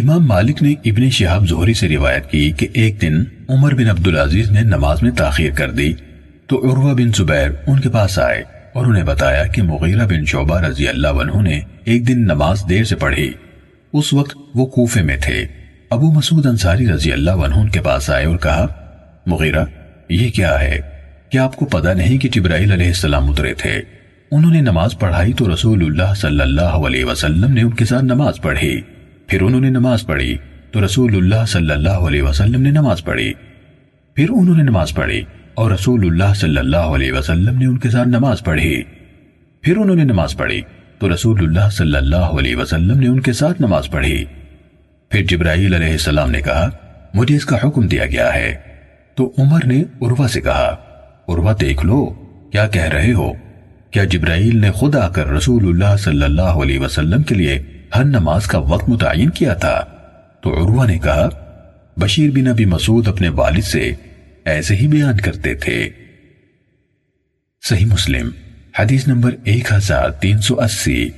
امام مالک نے ابن شہاب زہری سے روایت کی کہ ایک دن عمر بن عبدالعزیز نے نماز میں تاخیر کر دی تو عروہ بن زبیر ان کے پاس آئے اور انہیں بتایا کہ مغیرہ بن شعبہ رضی اللہ عنہ نے ایک دن نماز دیر سے پڑھی۔ اس وقت وہ کوفے میں تھے۔ ابو مسعود انصاری رضی اللہ عنہ ان کے پاس آئے اور کہا، مغیرہ، یہ کیا ہے؟ کیا آپ کو پتا نہیں کہ جبرائیل علیہ السلام اترے تھے؟ انہوں نے نماز پڑھائی تو رسول اللہ صلی اللہ علیہ وسلم نے ان کے ساتھ نماز پڑھی۔ پھر انہوں نے نماز پڑھی تو رسول اللہ صلی اللہ علیہ وسلم نے نماز پڑھی۔ پھر انہوں نے نماز پڑھی اور رسول اللہ صلی اللہ علیہ وسلم نے ان کے ساتھ نماز پڑھی۔ پھر انہوں نے نماز پڑھی تو رسول اللہ صلی اللہ علیہ وسلم نے ان کے ساتھ نماز پڑھی۔ پھر جبرائیل علیہ السلام نے کہا، مجھے اس کا حکم دیا گیا ہے۔ تو عمر نے عروہ سے کہا، عروہ دیکھ لو، کیا کہہ رہے ہو؟ کیا جبرائیل نے خود آ کر رسول اللہ صلی اللہ علیہ وسلم کے لیے ہر نماز کا وقت متعین کیا تھا۔ تو عروہ نے کہا، بشیر بن ابی مسعود اپنے والد سے ایسے ہی بیان کرتے تھے۔ صحیح مسلم، حدیث نمبر ایک ہزار تین سو اسی۔